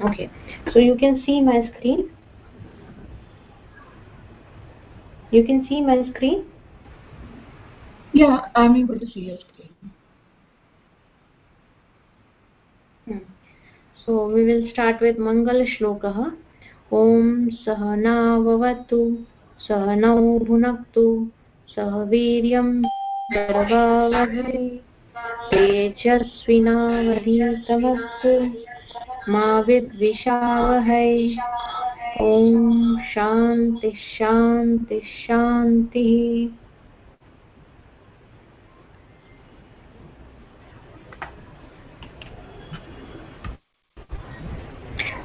okay so you can see my screen you can see my screen yeah i'm able to see your screen hmm. so we will start with mangal shlokah ॐ सहनाववतु सहनौ भुनक्तु सह वीर्यं गर्वावहै तेजस्विनावधीतमस्तु मा विद्विषावहै ॐ शान्तिः शान्तिः शान्तिः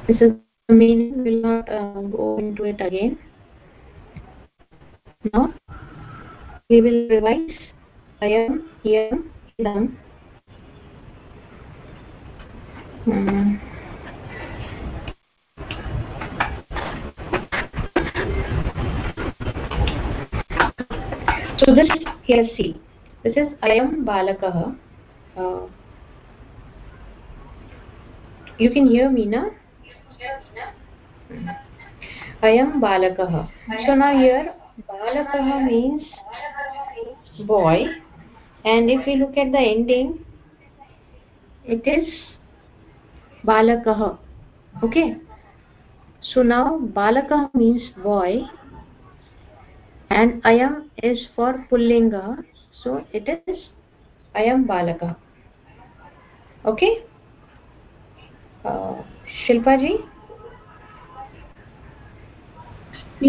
This is the meaning, we will not uh, go into it again. Now, we will revise ayam, here, idam. Hmm. So this here see this is ayam balakah uh, you can hear me na ayam balakah so now here balakah means boy. And if we look at the ending it is balakah okay? So now balakah means boy and ayam is for pullinga. So it is ayam balaka. Okay? Uh, shilpa ji?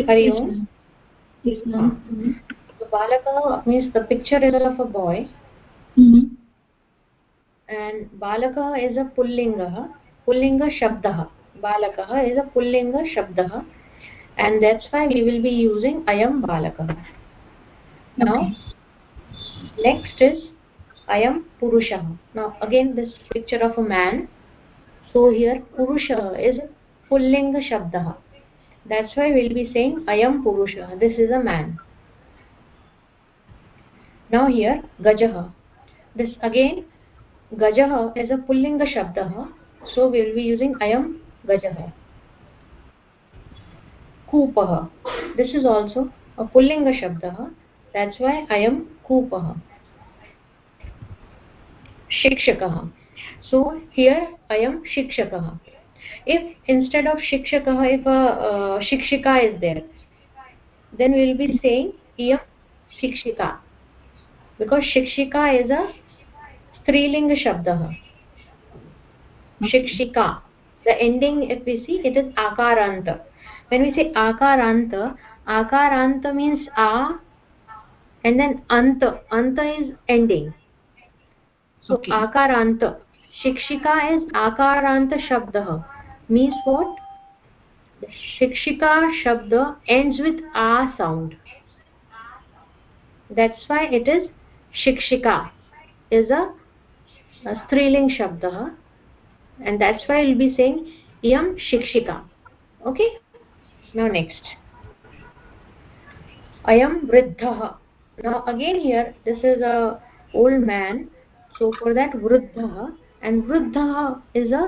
Hari om? yes ma'am. So balaka means the picture is of a boy. Mm -hmm. and balaka is a pullinga. Pullinga shabdah. Balakah is a pullinga shabdah and that's why we will be using ayam balakah now okay. next is ayam purushah now again this picture of a man. So here purusha is pullinga shabdah that's why we'll be saying ayam purusha. This is a man. Now here gajah this again gajah is a pullinga shabdah so we will be using ayam gajah कूपः। This is also a पुल्लिङ्गशब्दः that's why अयं कूपः। शिक्षकः। So here अयं शिक्षकः। If instead of शिक्षकः if uh, शिक्षिका is there then will be saying इयं शिक्षिका. Because शिक्षिका is a स्त्रीलिङ्गशब्दः शिक्षिका। The ending if we it is आकारान्त। When we say akaranta akaranta means a and then anta anta is ending so okay. akaranta shikshika is akaranta shabdah means what shikshika shabda ends with a sound that's why it is shikshika is a, a striling shabdah and that's why we'll be saying yam shikshika okay now next i am vriddha now again here this is a old man so for that vriddha and vriddha is a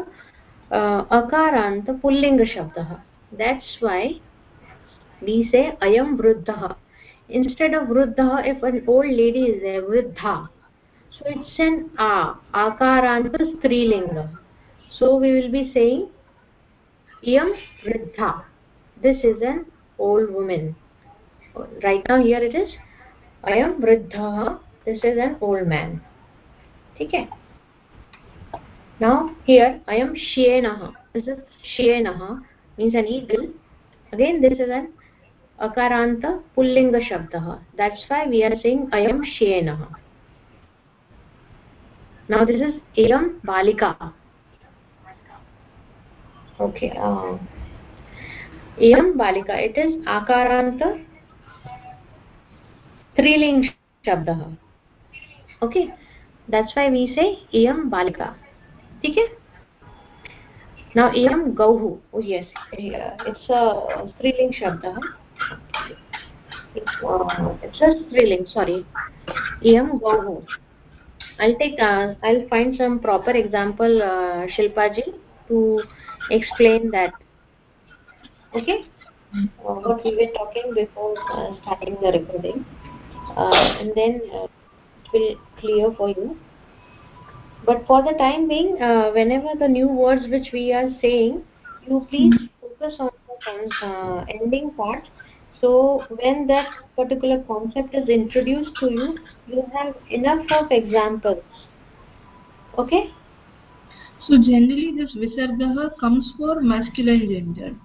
uh, akarant pullinga shabdah that's why we say i am vriddha instead of vriddha if an old lady is there vriddha so it's an a akarant strilinga so we will be saying iyam vriddha this is an old woman right now here it is i am vriddha this is an old man okay now here i am shenah this is shenah means an eagle again this is an akaranta pullinga shabdah that's why we are saying i am shenah now this is iyam balika okay uh, iyam balika it is akarant striling shabdah okay? That's why we say iyam balika okay now iyam gauhu oh yes. It's a striling shabdah it's, uh, it's a striling sorry. iyam gauhu i'll take uh, i'll find some proper example uh, shilpa ji to explain that okay. Uh, what we were talking before uh, starting the recording. Uh, and then uh, it will clear for you. But for the time being uh, whenever the new words which we are saying you please focus on the uh, ending part. So when that particular concept is introduced to you you have enough of examples. Okay? So generally this visarga comes for masculine gender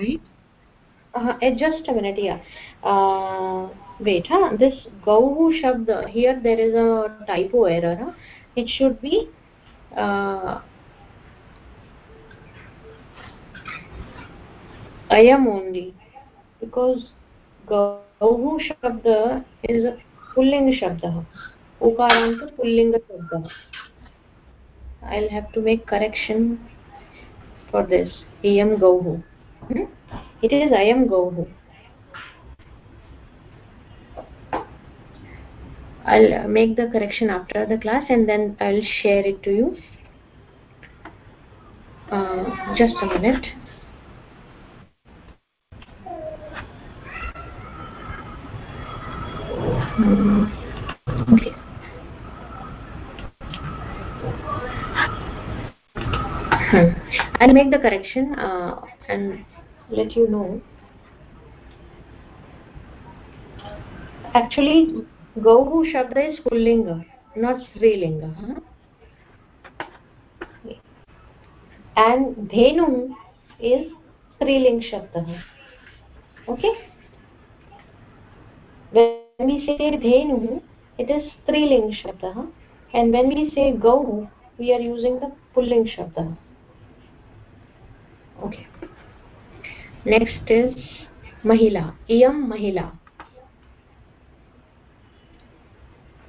right uh, just a minute yeah uh, wait huh this gauhu shabd here there is a typo error huh? it should be uh, ayam only because gauhu shabd is a pulling shabd ukarant pulling shabd i'll have to make correction for this ayam gauhu hmm? It is ayam gauhu i'll make the correction after the class and then i'll share it to you. Uh, just a minute. Okay. I'll make the correction uh, and let you know actually gauhu shabda is pullinga not strilinga huh? and dhenu is striling shabda okay when we say dhenu it is striling shabda and when we say gauhu we are using the pulling shabda okay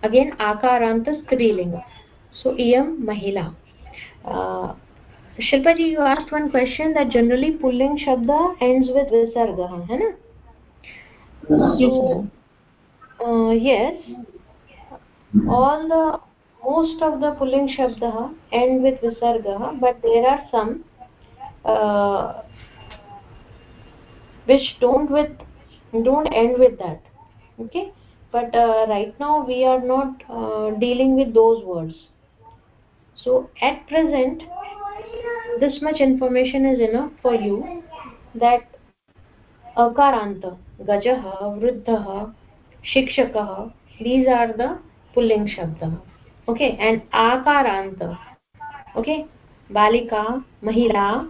again akaranta strilinga so iyam mahila uh, shilpa ji you asked one question that generally pulling shabda ends with visarga hai na yes so, uh, yes all the most of the pulling shabda end with visarga but there are some uh, which don't with don't end with that okay? But uh, right now we are not uh, dealing with those words. So at present this much information is enough for you that akaranta gajah vruddhah shikshakah these are the pulling shabda okay? And akaranta okay? Balika mahila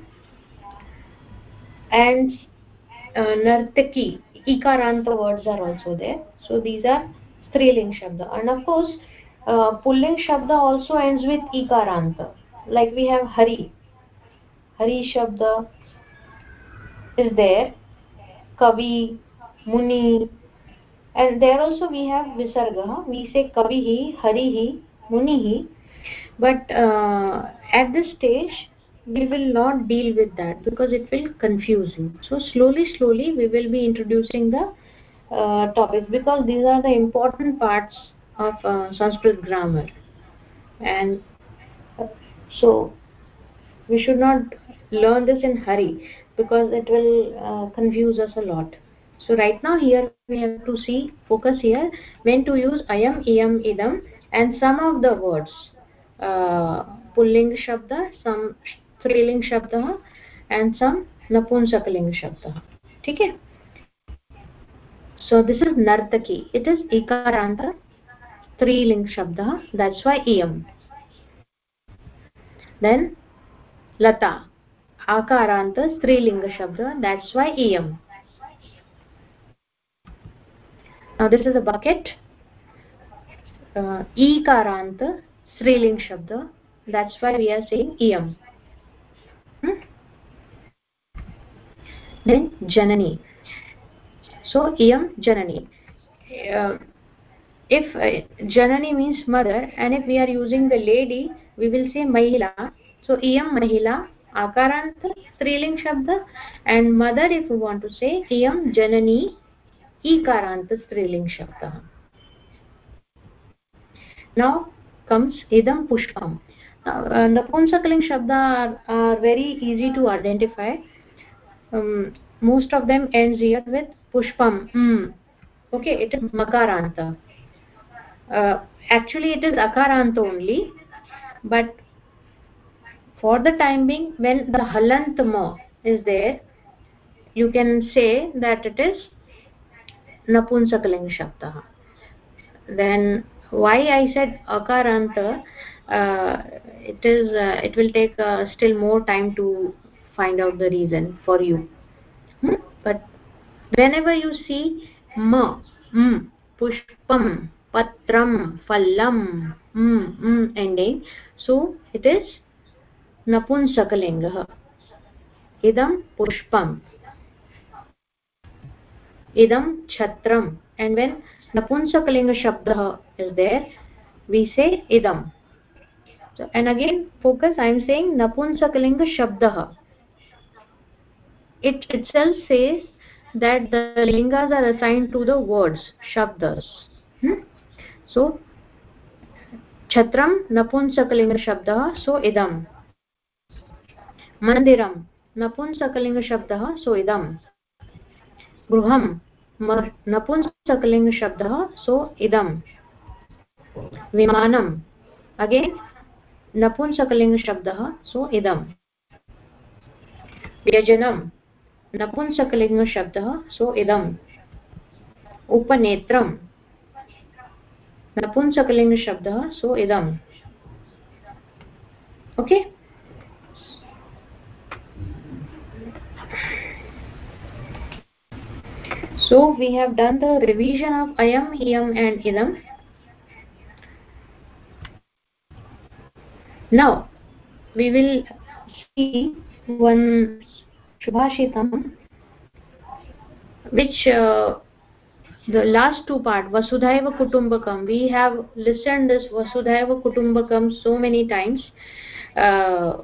and uh, nartaki ikaranta words are also there so these are striling shabda and of course uh, pulling shabda also ends with ikaranta like we have hari hari shabda is there kavi muni and there also we have visarga we say kavihi harihi munihi but uh, at this stage we will not deal with that because it will confuse you. So slowly slowly we will be introducing the uh, topics because these are the important parts of uh, sanskrit grammar. And so we should not learn this in hurry because it will uh, confuse us a lot. So right now here we have to see focus here when to use ayam iyam idam and some of the words uh, pulling shabda some striling shabda and some napunsakaling shabda okay so this is nartaki it is ikaranta striling shabda that's why iyam then lata akaranta strilinga shabda that's why iyam now this is a bucket. Uh, ikaranta striling shabda that's why we are saying iyam then janani so iyam janani uh, if uh, janani means mother and if we are using the lady we will say mahila so iyam mahila akarant striling shabda and mother if we want to say iyam janani ikarant striling shabda now comes idam pushpam uh, napumsakaling shabda are, are very easy to identify um, most of them ends here with pushpam mm. okay it is makaranta uh, actually it is akaranta only but for the time being when the halant ma is there you can say that it is napunsakaling then why i said akaranta uh, it is uh, it will take uh, still more time to find out the reason for you. Hmm? but whenever you see ma mm, pushpam patram phallam mm, ending so it is napunsakalingah idam pushpam. Idam chhatram and when napunsakalinga shabda is there we say idam. So and again focus i am saying napunsakalinga shabdah it itself says that the lingas are assigned to the words shabdas hmm? so shabdah so idam mandiram napunsakalinga shabdah so idam गृहं नपुंसकलिङ्गशब्दः सो इदं विमानम् again नपुंसकलिङ्गशब्दः so इदम् व्यजनं नपुंसकलिङ्गशब्दः so इदम्। उपनेत्रम्। नपुंसकलिङ्गशब्दः so इदम्। Okay? So we have done the revision of अयम् इयम् and इदम् now will see one shubhashitam which uh, the last two part vasudhaiva kutumbakam. We have listened this vasudhaiva kutumbakam so many times uh,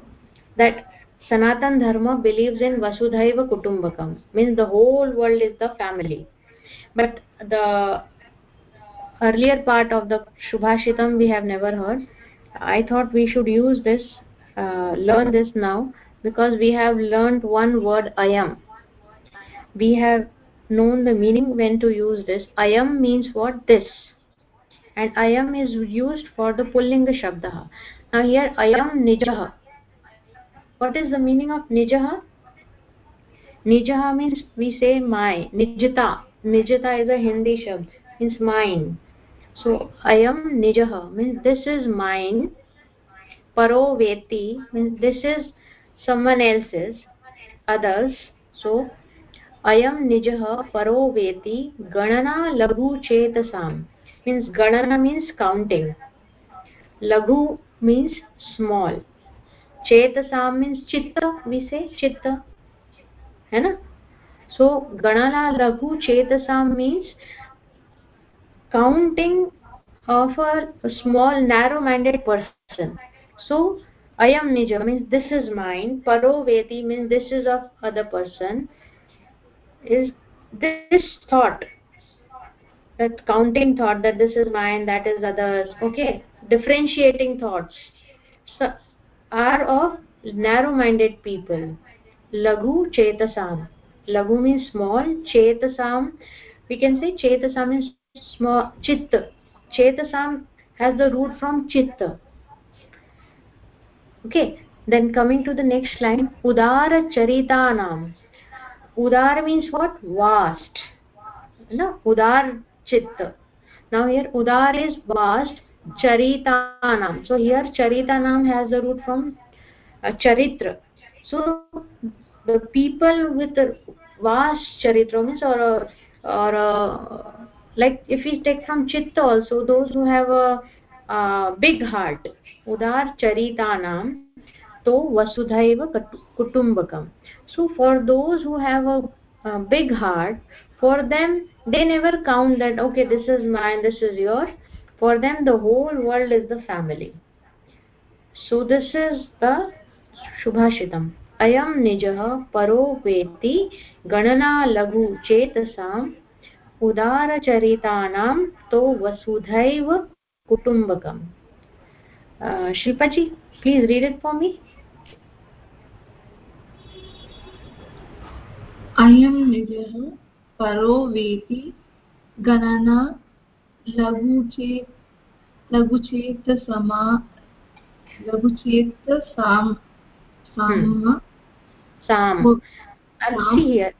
that sanatan dharma believes in vasudhaiva kutumbakam. Means the whole world is the family. But the earlier part of the shubhashitam we have never heard. I thought we should use this uh, learn this now because we have learned one word ayam. We have known the meaning when to use this. Ayam means what? This. And ayam is used for the pullinga shabda now here ayam nijah. What is the meaning of nijah? Nijah means we say my. Nijata nijata is a hindi shabd. Means mine. So ayam nijah means this is mine. Paro veti means this is someone else's others so ayam nijah paro veti ganana laghu chetasam means ganana means counting laghu means small chetasam means chitta we say chitta hai na so ganana laghu chetasam means counting of a small narrow minded person so ayam nija means this is mine. Paro veti means this is of other person. Is this thought that counting thought that this is mine that is others. Okay differentiating thoughts. So, are of narrow minded people. Laghu chetasam. Laghu means small chetasam. We can say chetasam is small chit. Chetasam has the root from chitta okay then coming to the next line udara charitanam udar means what vast no udar chitta now here udar is vast charitanam so here charitanam has the root from uh, charitra so the people with the vast charitra means or a, or uh, like if we take from chitta also those who have a, big heart उदारचरितानां, तु वसुधैव कुटुम्बकं so for those who have a big heart for them they never count that okay this is my this is your for them the whole world is the family so this is the शुभाषितम् अयं निजः परोपेति गणना लघु चेतसाम् उदारचरिता तो वसुधव कुटुम्बकम् Shilpaji please read it for me अयं निजः परो वेति गणना लघुचेत् लघुचेतसमा लघुचेतसाम् साम Sam. see here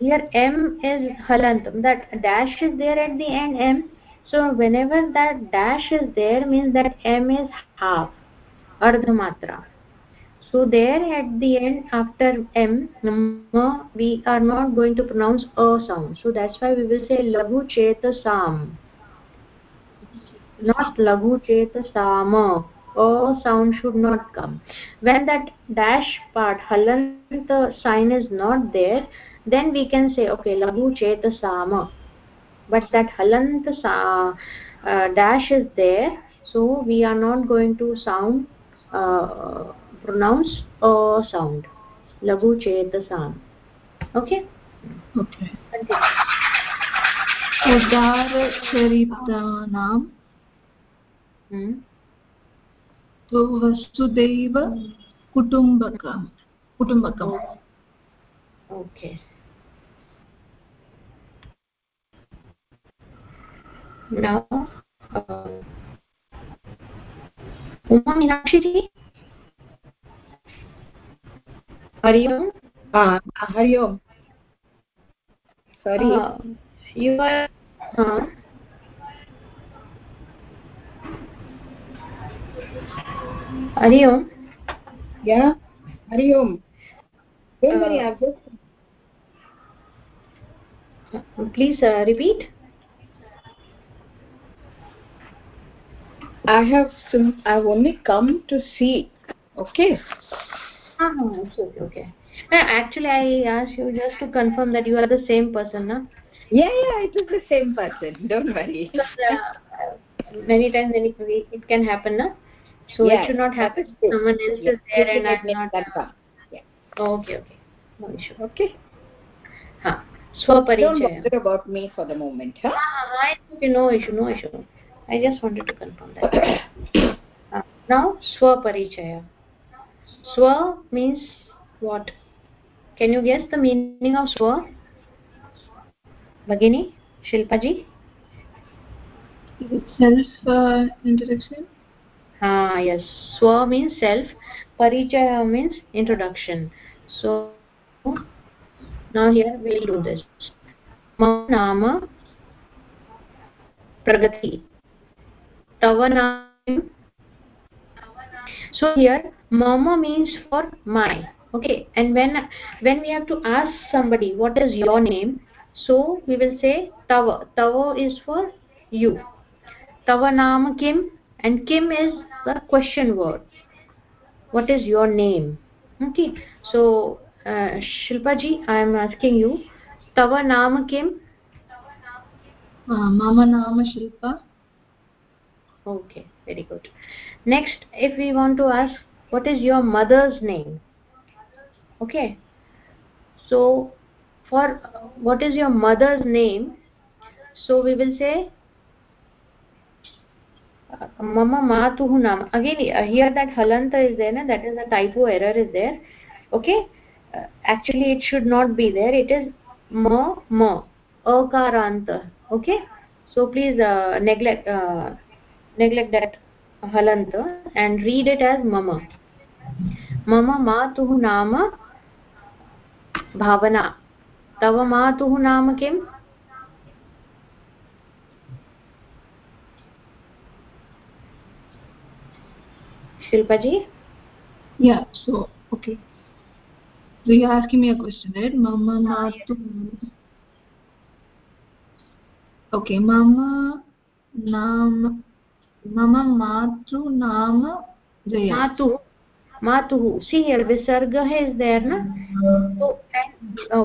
here m is halantam that dash is there at the end m so whenever that dash is there means that m is half ardhamatra so there at the end after m we are not going to pronounce a sound. So that's why we will say laghu chetasam not laghu chetasama a sound should not come. When that dash part halant sign is not there then we can say okay laghu chetasama but that halant sa uh, dash is there so we are not going to sound uh, pronounce a sound laghu chetasam okay okay उदारचरितानां hmm. तु वसुदैव कुटुम्बकं कुटुम्बकम् okay Now uh, uma meenakshi hari om Ah, Hari Om. Sorry. uh, you are huh? hari om Yeah. Hari Om. Don't worry, Uh, I've just please uh, repeat I have sim I've only come to see. Okay. ah it's okay okay uh, actually i asked you just to confirm that you are the same person na Yeah, yeah, it is the same person. Don't worry. Because, uh, many times it, it can happen na so it should not happen someone else Yeah, is there you and i'm not that come. Yeah. okay okay no issue Okay. ha Don't swaparichaya bother about me for the moment, huh? ah i no issue no issue i just wanted to confirm that. Ah, now swaparichaya swa means what? Can you guess the meaning of swa? Bagini shilpa ji self uh, introduction? Ah yes. Swa means self parichaya means introduction. So now here we'll do this. Mama nama pragati tavanam so here mama means for my. Okay and when when we have to ask somebody what is your name? So we will say tava. Is for you. Tava naam kim and kim is the question word. What is your name? Okay so uh, shilpa ji i am asking you. Tava naam kim? Uh, mama nama shilpa okay very good. Next if we want to ask what is your mother's name? Okay. So for what is your mother's name? So we will say mama matuh naam. Again here that halanta is there na? that is a typo error is there. Okay? Uh, actually it should not be there. It is ma ma akaranta. Okay? So please uh, neglect uh, neglect that halanta and read it as mama mama matuh naam bhavana तव मातुः नाम किम् शिल्पा जी yeah so okay so you're asking me a question right mama matu okay mama naam मम मातृ नाम मातुः मातुः see here विसर्ग इस् देर् न so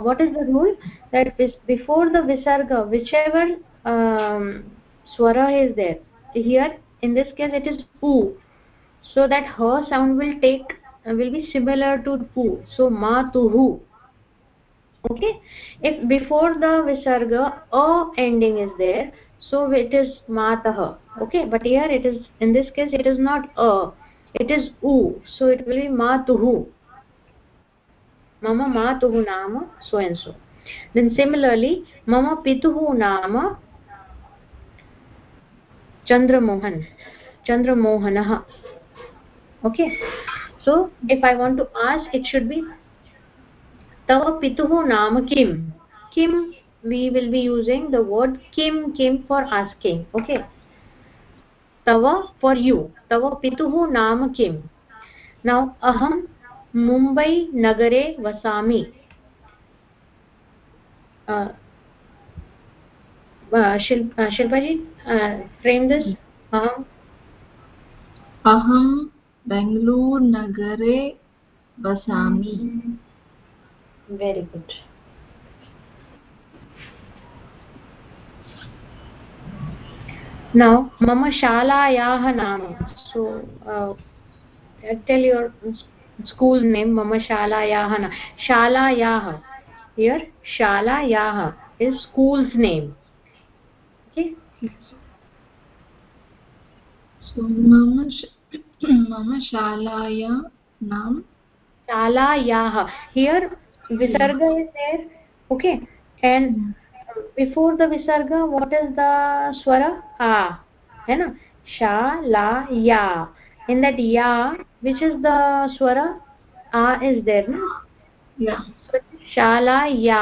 what is the rule that before the विसर्ग विच् एवर् स्वर is there here in this case it is पू सो देट् ह sound will take will be similar to pu so ma tu hu okay? If before the visarga, a ending is so it is matah okay but here it is in this case it is not a it is u so it will be matuhu mama matuhu nama so and so then similarly mama pituhu nama chandramohan chandramohanah okay so if i want to ask it should be tava pituhu nama kim kim we will be using the word kim kim for asking okay tava for you tava pituhu naam kim now aham mumbai nagare vasami uh, uh, Shilpa, uh, Shilpa ji, uh, frame this. Aham. Aham Bangalore Nagare Vasami. Very good. Now mama shalayah naam so uh, tell your school name mama shalayah na shalayah here shalayah is school's name. Okay? So mama mama shalaya naam shalayah here visarga is there. Okay? And before the visarga what is the swara? A. Hai na? Sha la ya. In that ya which is the swara? A is there na? Yeah. Shala ya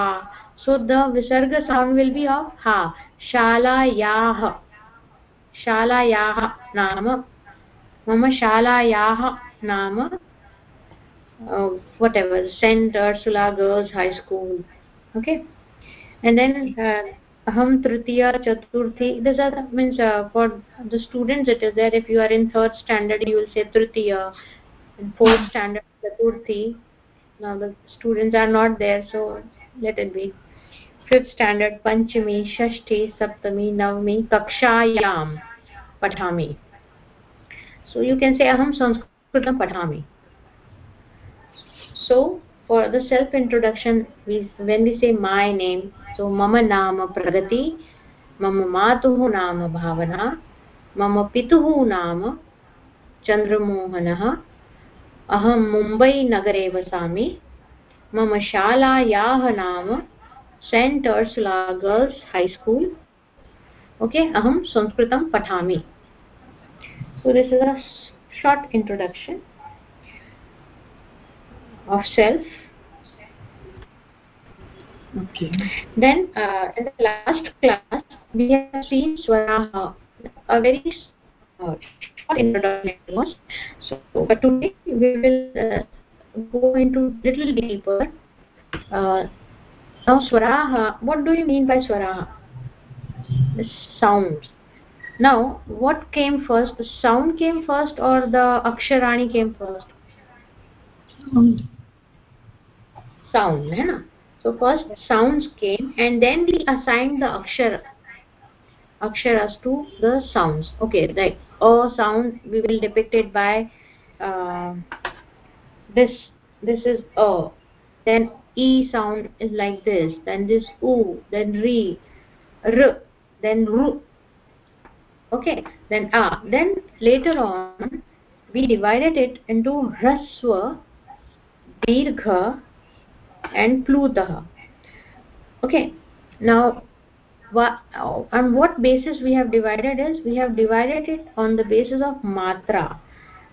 a. So the visarga sound will be of ha. Shala yah naam mama shala yah naam uh, whatever. Saint Ursula Girls High School. Okay and then uh, aham tritiya chaturthi this are means uh, for the students it is there if you are in third standard you will say tritiya. In fourth standard chaturthi. Now the students are not there so let it be. Fifth standard panchami shashti saptami navami kakshayam pathami so you can say aham sanskritam pathami so for the self introduction we when we say my name so मम नाम प्रगति, मम मातुः नाम भावना, मम पितुः नाम चन्द्रमोहनः अहं मुम्बैनगरे वसामि, मम शालायाः नाम Saint Ursula girls high school okay, अहं संस्कृतं पठामि। So this is a short introduction of self. Okay. Then uh, in the last class we have seen swaraha a very uh, short introduction was so but today we will uh, go into little deeper. Uh, now swaraha what do you mean by swaraha? The sound. Now what came first? The sound came first or the aksharani came first? Sound. Sound hai na so first sounds came and then we assigned the akshara. Aksharas to the sounds. Okay like a sound we will depict it by uh, this. This is a. Then e sound is like this. Then this u. Then re r. Then ru. Okay then a. Then later on we divided it into hraswa dirgha and plutah okay now what, on what basis we have divided is we have divided it on the basis of matra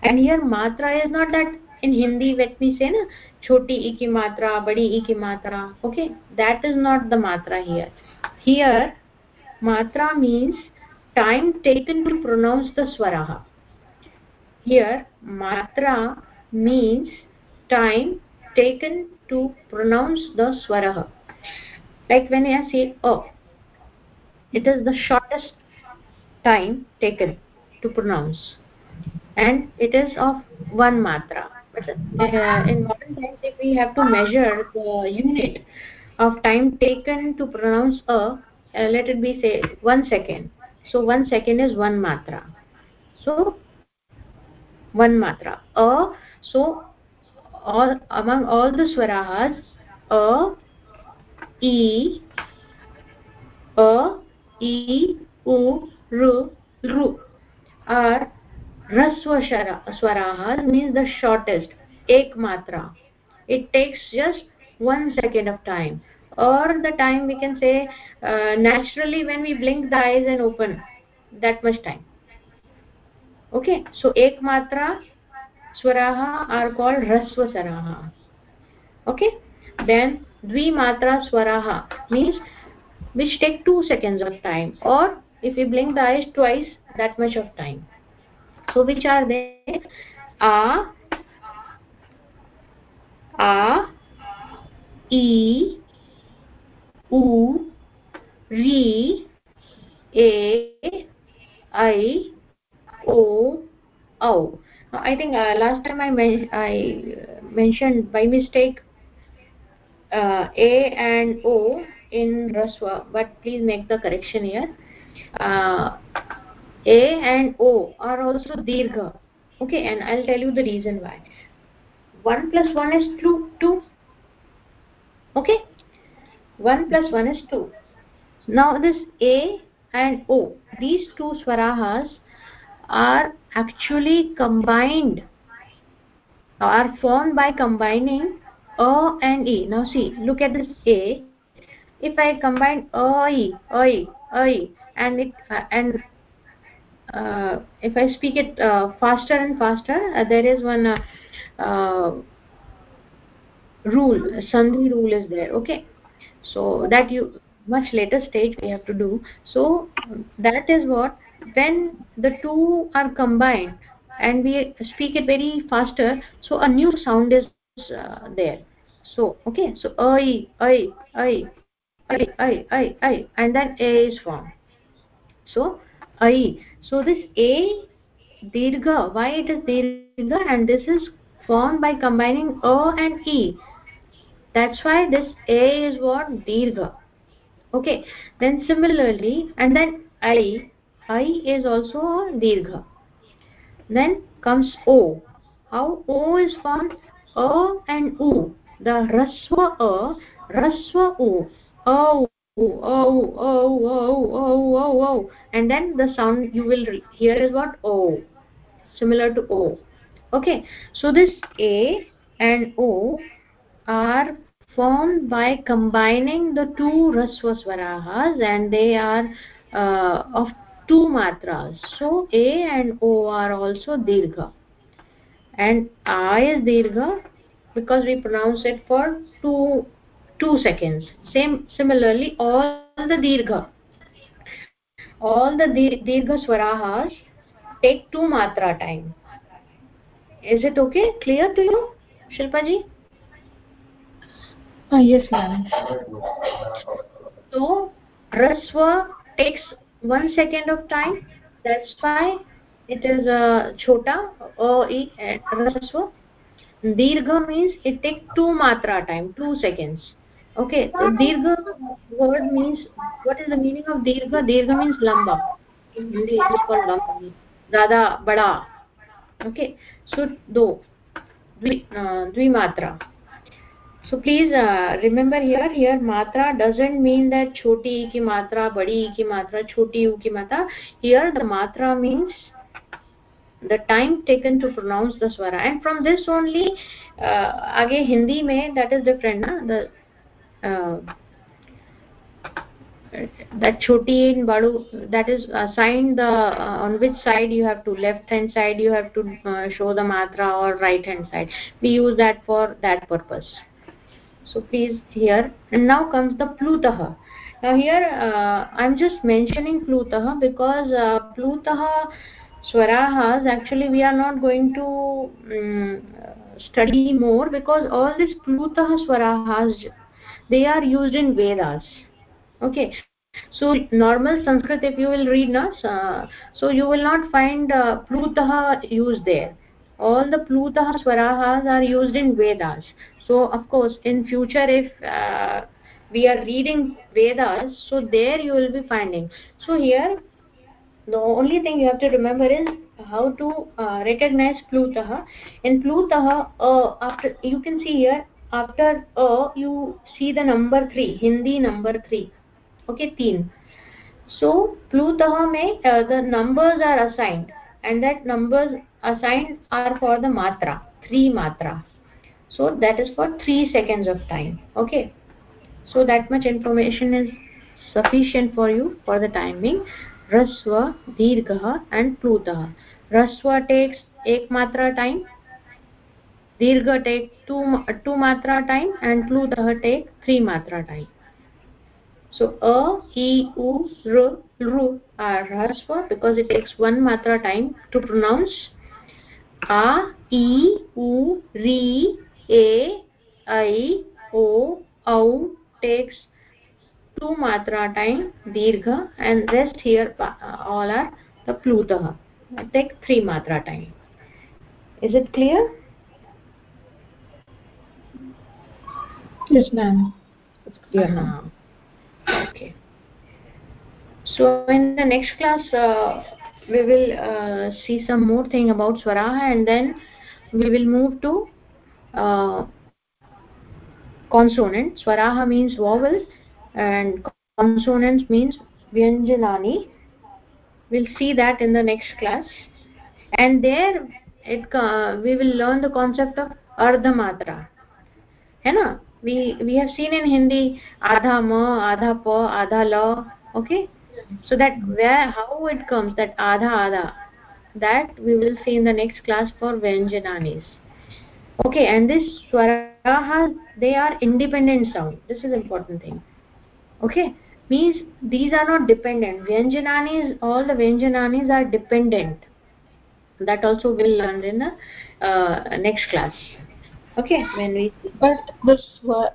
and here matra is not that in hindi let me say na choti e ki matra badi e ki matra okay that is not the matra here here matra means time taken to pronounce the swaraha here matra means time taken to pronounce the swaraha. Like when i say oh it is the shortest time taken to pronounce. And it is of one matra. But uh, in modern times if we have to measure the unit of time taken to pronounce a uh, let it be say one second. So one second is one matra. So one matra. A so all among all the swarahas a e a e u ru ru are hrasva swaraha means the shortest ek matra it takes just one second of time or the time we can say uh, naturally when we blink the eyes and open that much time okay so ek matra स्वराः are called ह्रस्वस्वराः okay then द्विमात्रा स्वराः means which take two seconds of time or if you blink the eyes twice that much of time so which are they आ आ इ रि ए ऐ ओ औ i think uh, last time i i mentioned by mistake uh, a and o in raswa but please make the correction here. Uh, a and o are also dirgha okay and i'll tell you the reason why. 1 plus 1 is 2 2 okay? 1 plus 1 is 2 now this a and o these two swarahas are actually combined are formed by combining a and e. Now see look at this a. If i combine a e a e a e and it uh, and uh, if i speak it uh, faster and faster uh, there is one uh, uh, rule sandhi rule is there okay? So that you much later stage we have to do. So that is what when the two are combined and we speak it very faster so a new sound is uh, there. So okay so ai ai ai ai ai ai ai and then a is formed. So ai so this a dirgha why it is dirgha and this is formed by combining a and e. That's why this a is what? Dirgha. Okay then similarly and then i i is also a dirgha. Then comes o. How o is formed a and u. The raswa a raswa u. O o o o o o o and then the sound you will hear is what? O. Similar to o. Okay. So this a and o are formed by combining the two rasva swarahas and they are uh, of two matras so a and o are also dirgha and i is dirgha because we pronounce it for two two seconds same similarly all the dirgha all the dirgha swarahas take two matra time is it okay clear to you shilpa ji uh, yes ma'am so rasva takes one second of time that's why it is a uh, chota a e rasva dirgha means it takes two matra time two seconds okay so dirgha word means what is the meaning of dirgha dirgha means lamba hindi is called lamba dada bada okay so do dvi uh, dvi matra so please uh, remember here here matra doesn't mean that choti ki matra badi ki matra choti u ki matra here the matra means the time taken to pronounce the swara and from this only uh, age hindi mein that is different na the uh, that choti in badu that is assigned the uh, on which side you have to left hand side you have to uh, show the matra or right hand side we use that for that purpose so please here. And now comes the plutah now here uh, i'm just mentioning plutah because uh, plutah swarahas actually we are not going to um, study more because all these plutah swarahas they are used in vedas. Okay. So normal sanskrit if you will read na uh, so you will not find uh, used there. All the plutah swarahas are used in vedas so of course in future if uh, we are reading vedas so there you will be finding so here the only thing you have to remember is how to uh, recognize plutah in plutah uh, after you can see here after a you see the number 3 hindi number 3 okay teen so plutah may uh, the numbers are assigned and that numbers assigned are for the matra three matra so that is for 3 seconds of time okay? So that much information is sufficient for you for the timing rasva dirghah and plutah rasva takes ek matra time dirgha take two two matra time and plutah take three matra time. So a e u r ru are rasva because it takes one matra time to pronounce. A e u ri a i o au takes two matra time dirgha and rest here uh, all are the plutah take three matra time is it clear yes ma'am it's clear uh -huh. okay so in the next class uh, we will uh, see some more thing about swaraha and then we will move to uh, consonant swaraha means vowel and consonants means vyanjanani we'll see that in the next class. And there it uh, we will learn the concept of ardha matra hai na? We we have seen in hindi adha ma adha pa adha la okay? So that where how it comes that adha adha that we will see in the next class for vyanjananis okay and this swaraha they are independent sound this is important thing. Okay means these are not dependent. Vyanjananis all the vyanjananis are dependent. That also we'll learn in the uh, next class. Okay when we but this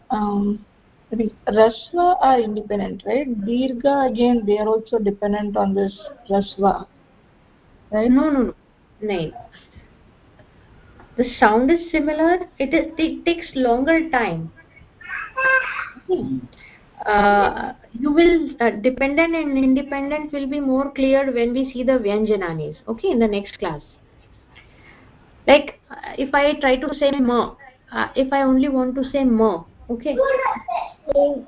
um rasva are independent right? Dirgha again they are also dependent on this rasva right? No no no. No the sound is similar. It is it takes longer time. Uh, you will uh, dependent and independent will be more clear when we see the vyanjananis. Okay in the next class. Like uh, if i try to say ma uh, if i only want to say ma okay? So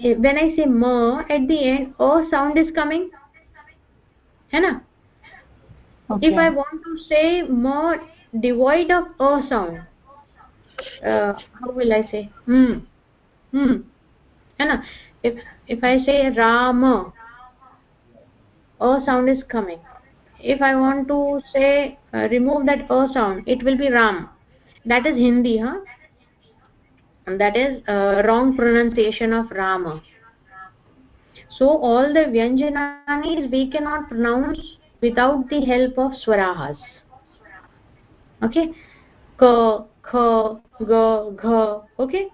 eh, when i say ma at the end a sound is coming. Hai na? Okay. if i want to say ma devoid of a sound. Uh, how will i say? Hmm. Hmm. Na if if i say rama a sound is coming. If i want to say uh, remove that a sound it will be ram. That is hindi huh? And that is uh, wrong pronunciation of rama. So all the vyanjananis we cannot pronounce without the help of swarahas okay? Ka kha ga gha okay?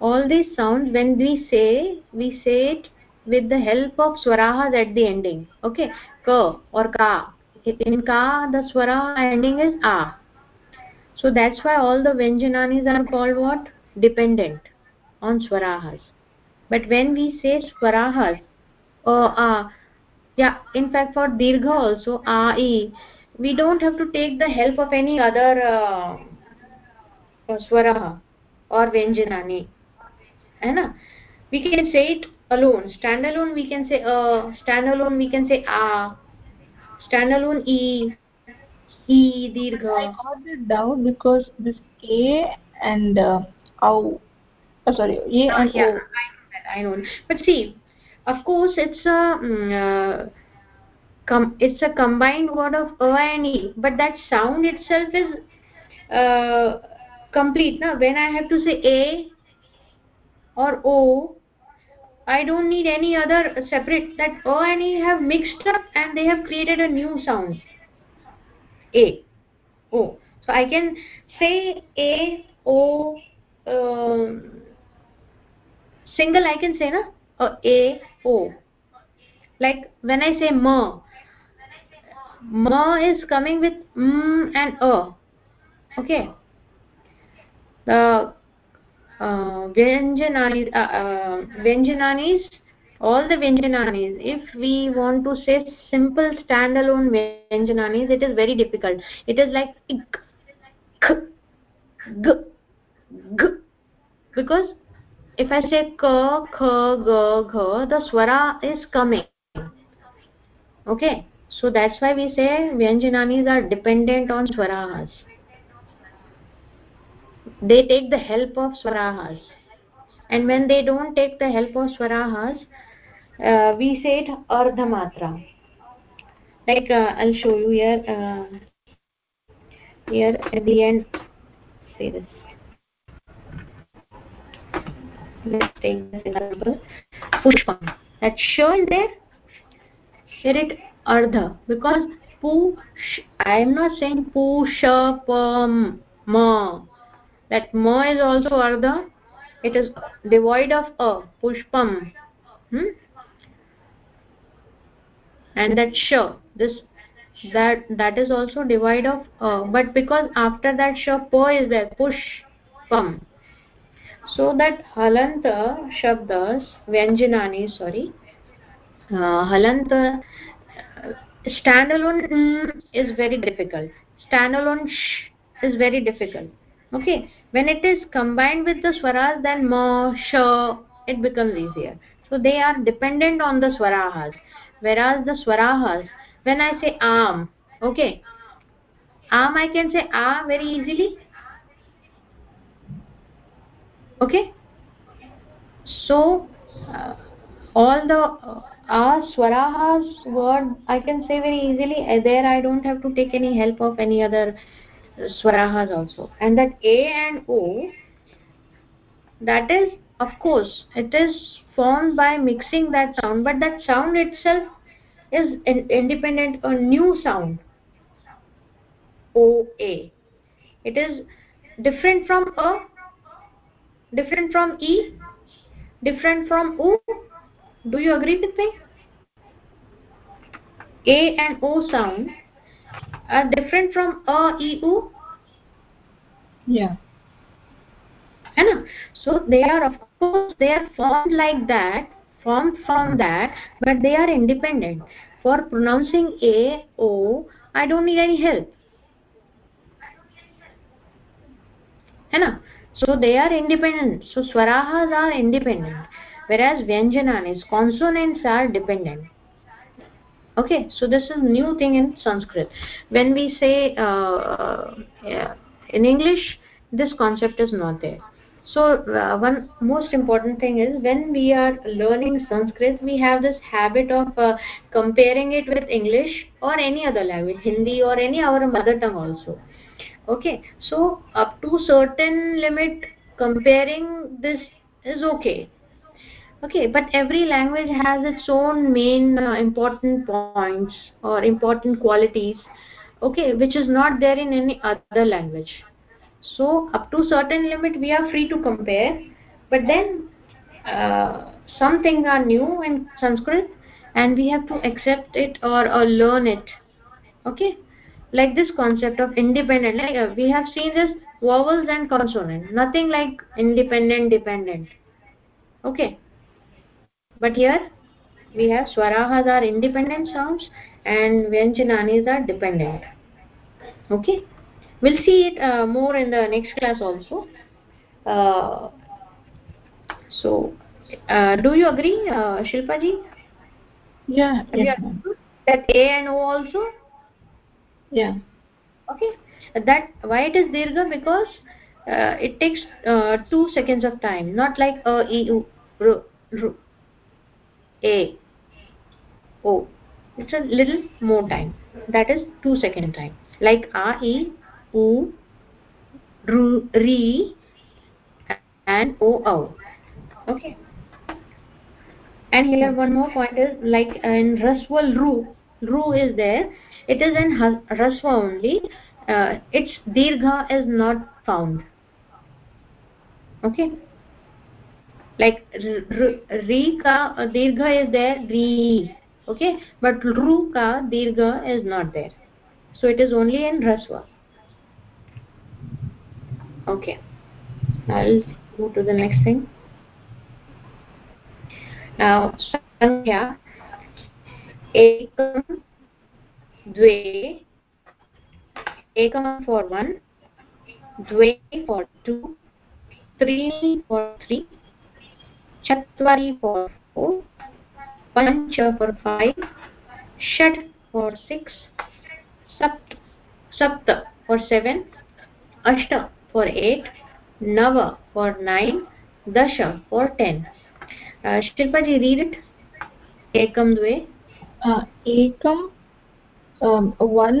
All these sounds when we say we say it with the help of swarahas at the ending. Okay? Ka or ka. In ka the swara ending is a. So that's why all the vyanjananis are called what? Dependent on swarahas. But when we say swarahas uh, a. Yeah in fact for dirgha also a e we don't have to take the help of any other uh, swaraha or vyanjanani hai na? We can say it alone. Stand alone we can say uh stand alone we can say a. Stand alone e. E dirgha. I got this doubt because this a and uh, oh, oh sorry a and yeah, o I know that, I know. But see of course it's a um, uh, com it's a combined word of a and e but that sound itself is uh, complete now when i have to say a or o i don't need any other separate that o and e have mixed up and they have created a new sound. A o. So i can say a o um, single i can say na? Uh, a o. Like when i say ma ma is coming with mm and a. Okay. The uh, uh, uh, vyanjananis all the vyanjananis if we want to say simple standalone vyanjananis it is very difficult. It is like ik, k, g, g. Because if i say ka kha ga gha the swara is coming. Okay so that's why we say vyanjananis are dependent on swarahas. They take the help of swarahas. And when they don't take the help of swarahas uh, we say it ardhamatra. Like uh, i'll show you here uh, here at the end. Say this. Let's take this pushpam. That show is there. Here it ardha because push i am not saying pushapam ma. That ma is also ardha. It is devoid of a pushpam. Hmm? and that sh this that that is also devoid of uh, but because after that sh po is there push pam so that halanta shabdas vyanjanani sorry uh, halanta standalone mm, is very difficult. Standalone sh is very difficult. Okay? When it is combined with the swaras then ma sh it becomes easier. So they are dependent on the swarahas. Whereas the swarahas when i say am okay? Am i can say a very easily. Okay? So all the uh, swarahas word i can say very easily uh, there i don't have to take any help of any other swarahas also. And that a and o that is of course it is formed by mixing that sound but that sound itself is in, independent a new sound. O a. It is different from a different from e different from u do you agree with me? A and o sound are different from a e u? Yeah. Anna. so they are of course they are formed like that formed from that but they are independent. For pronouncing a o i don't need any help. Anna. so they are independent. So swarahas are independent whereas vyanjananis consonants are dependent. Okay so this is new thing in sanskrit. When we say uh, yeah, in english this concept is not there. So uh, one most important thing is when we are learning sanskrit we have this habit of uh, comparing it with english or any other language hindi or any our mother tongue also. Okay so up to certain limit comparing this is okay okay but every language has its own main uh, important points or important qualities okay which is not there in any other language. So up to certain limit we are free to compare but then uh, some things are new in sanskrit and we have to accept it or, or learn it okay? Like this concept of independent like uh, we have seen this vowels and consonant nothing like independent dependent okay but here we have swarahas are independent sounds and vyanjananis are dependent. Okay? We'll see it uh, more in the next class also. Uh, so uh, do you agree uh, shilpa ji? Yeah yes that a and o also? Yeah. Okay. That why it is dirgha? Because uh, it takes uh, 2 seconds of time. Not like a e u r, r, a. O. It's a little more time. That is 2 second time. Like a e u ru ri and o o. Okay. And here one more point is like in raswal ru ru is there. It is in raswa only. Uh, its dirgha is not found. Okay like rika dirgha is there re okay? But ruka dirgha is not there. So it is only in rasva okay. I'll go to the next thing. Now sankhya ekam dve ekam for 1 dve for 2 3 for 3 चत्वारि for four पञ्च for five षट् for six सप्त सप्त for seven अष्ट for eight नव for nine दश for ten. Shilpa ji read it एकं द्वे। एकं वन्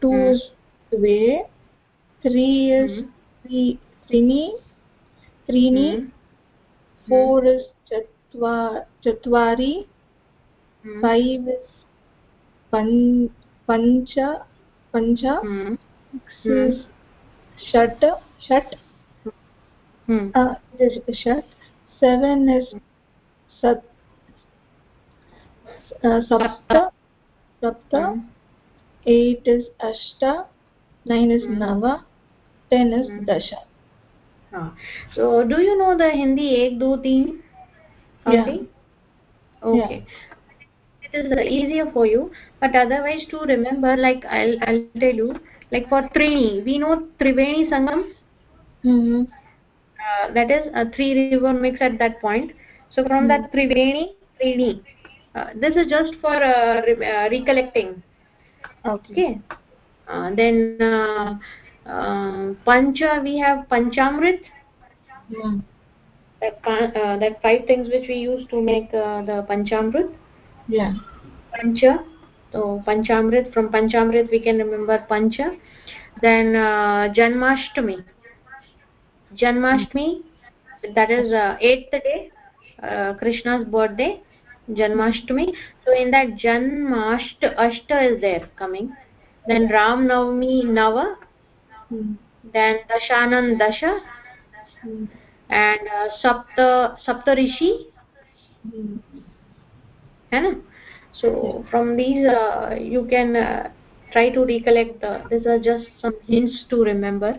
टु हम्म। द्वे त्रि हम्म। त्रीणि त्रीणि हम्म। Hmm. four is chatva chatvari Hmm. five is pan pancha pancha Hmm. six Hmm. is shat shat Hmm. uh, this is shat seven is sat so do you know the hindi ek do teen yeah. okay yeah. it is easier for you but otherwise to remember like i'll i'll tell you like for trini we know triveni sangam mm -hmm. uh, that is a three river mix at that point so from mm -hmm. that mm-hmm. triveni trini uh, this is just for uh, re uh, recollecting okay, okay. Uh, then uh, Pancha, we have Panchamrit. mm. That uh, that five things which we use to make uh, the Panchamrit. yeah Pancha. So Panchamrit, from Panchamrit we can remember Pancha. Then uh, Janmashtami. Janmashtami, that is uh, eighth day, uh, Krishna's birthday, Janmashtami. So in that Janmasht, Ashta is there coming. Then Ram Navami Nava then dashanand dasha and uh, sapta saptarishi hai na? So from these uh, you can uh, try to recollect the these are just some hints to remember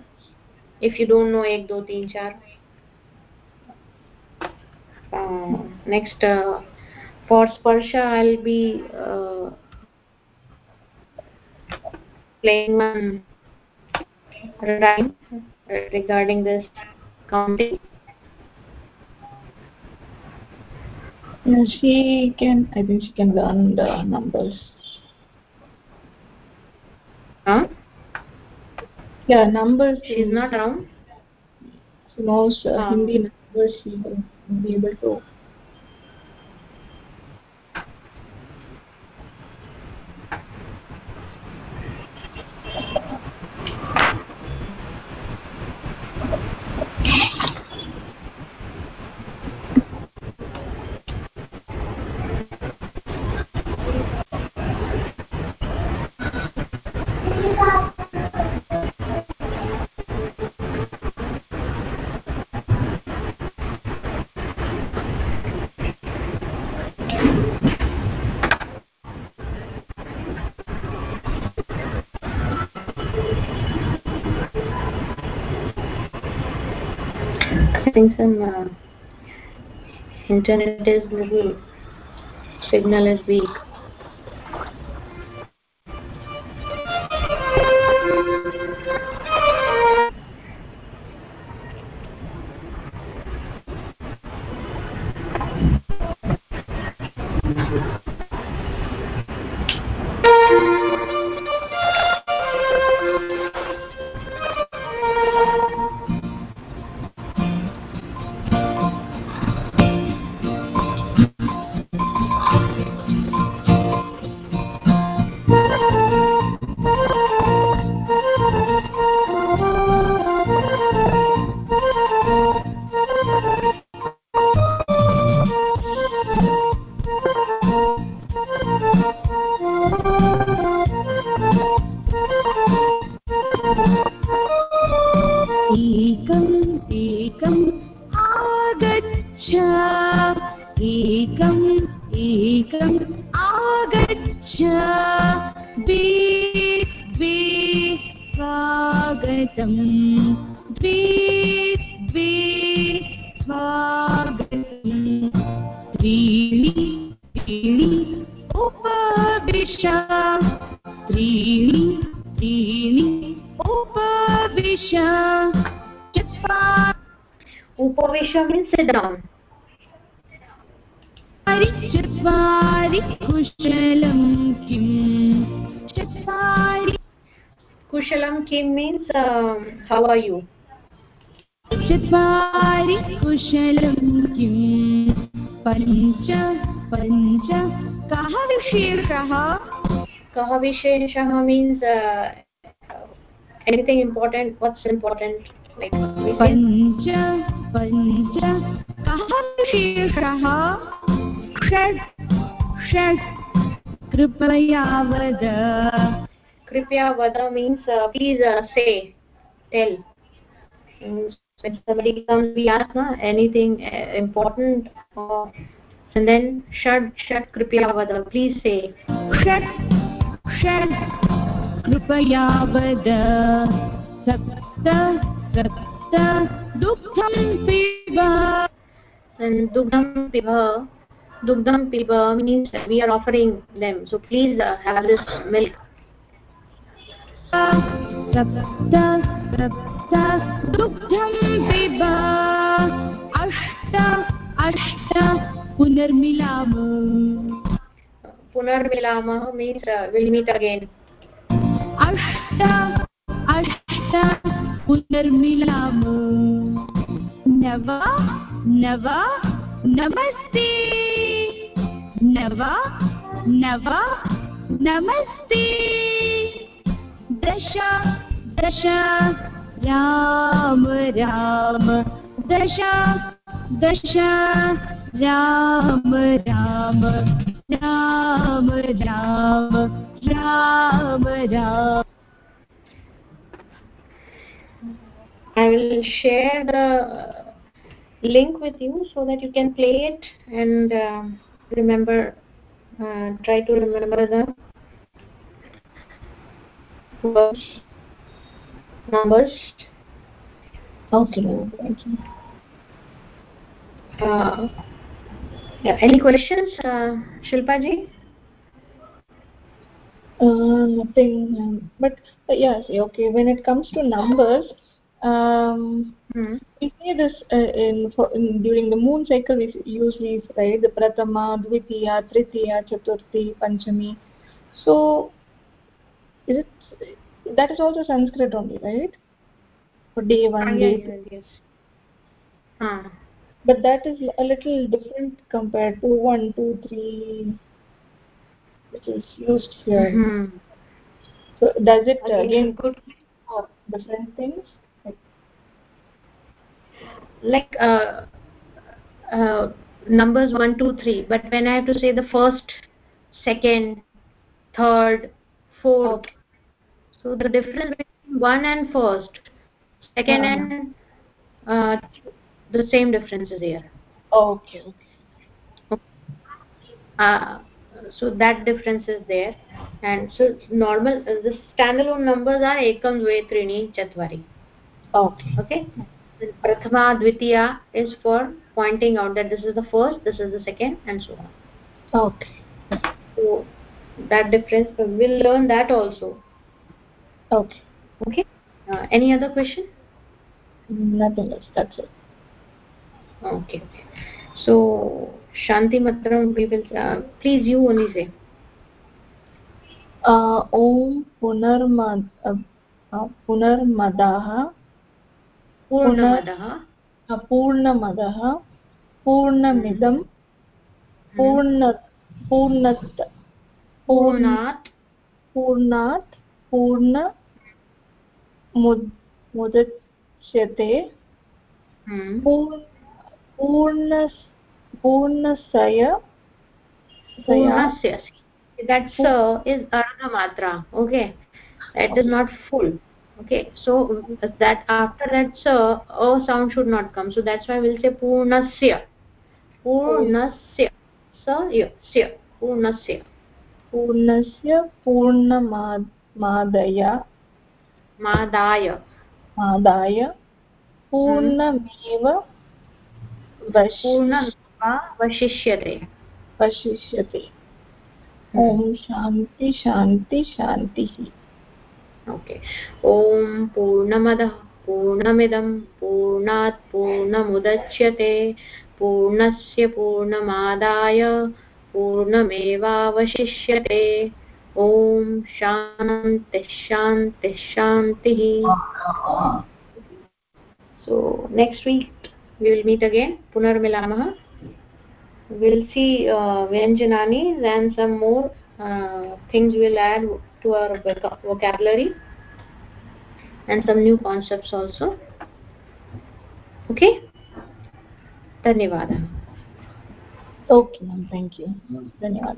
if you don't know 1 2 uh, next uh, for sparsha i'll be uh, playing one rhyme regarding this counting. Yeah, she can i think she can learn the numbers Huh? yeah numbers She's not around. she knows uh, Ah. hindi numbers she will be able to I think some uh, internet is maybe signal is weak. for you चत्वारि कुशलं किं पञ्च पञ्च कः विशेषः? कः विशेषः means anything important what's important पञ्च पञ्च कः विशेषः? षड्। षड्। कृपया वद। कृपया वद means please say tell when somebody comes we ask na, anything uh, important or, and then shad shad kripya vada please say shad shad kripya vada sapta sapta dugdham piba and dugdham piba dugdham piba means we are offering them. So please uh, have this milk. Sapta सप्त दुग्धं पिब अष्ट अष्ट पुनर्मिलामो। means uh, we'll meet अष्ट अष्ट पुनर्मिलामो। नव नव नमस्ते। नव नव नमस्ते। दश दश राम राम दश दश Ram Ram Ram Ram Ram Ram i will share the uh, link with you so that you can play it and uh, remember uh, try to remember the words numbers Okay, thank you. uh, yeah, any questions uh, shilpa ji Uh, nothing, um, but uh, yes, okay. When it comes to numbers, um, hmm. we say this uh, in, for, in during the moon cycle. We usually right, the pratama, dvitiya, tritiya, chaturthi, panchami. So, is it that is also Sanskrit only, right? For day Ah, one, yeah, day two. yeah, yes ah. But that is a little different compared to one, two, three, which is used here. hmm So, does it uh, again again good for different things? Like, like uh, uh, numbers one, two, three. But when I have to say the first, second, third, fourth, Okay. So the difference between one and first, second Uh-huh. and uh, the same difference is here. Okay. Uh, so that difference is there. And so normal, uh, the standalone numbers are ekam, dve, trini, chatvari. Okay. okay prathama dvitiya is for pointing out that this is the first this is the second and so on Okay. so that difference uh, we'll learn that also Okay. okay uh, any other question Nothing else. That's it. okay okay so shanti matram we will uh, please you only say Uh, Om पुनर्मद uh, पुनर्मदः purnamadah पूर्णमदः पूर्णमिदं पूर्ण पूर्णत् पूर्ण purnat पूर्णात् पूर्ण मुद् मुदच्यते hmm. पूर्ण पूर्ण पूर्णस्य सया purnasya that sa is ardha matra okay that is not full okay so that after that sa a sound should not come so that's why we'll say purnasya purnasya sa ya sya purnasya पूर्णस्य पूर्णमादाय मादाय। पूर्णमेव वश पूर्णं वा वशिष्यते। वशिष्यते। ॐ शान्ति शान्ति शान्तिः okay. ॐ पूर्णमदः पूर्णमिदं पूर्णात् पूर्णमुदच्यते। पूर्णस्य पूर्णमादाय पूर्णमेवावशिष्यते। ॐ शान्ति शान्ति शान्तिः। So next week will meet again पुनर्मिलामः will see व्यञ्जनानि then some more things will add to our vocabulary and some new concepts also okay धन्यवादः ओके मेम् थेङ्क् यू धन्यवाद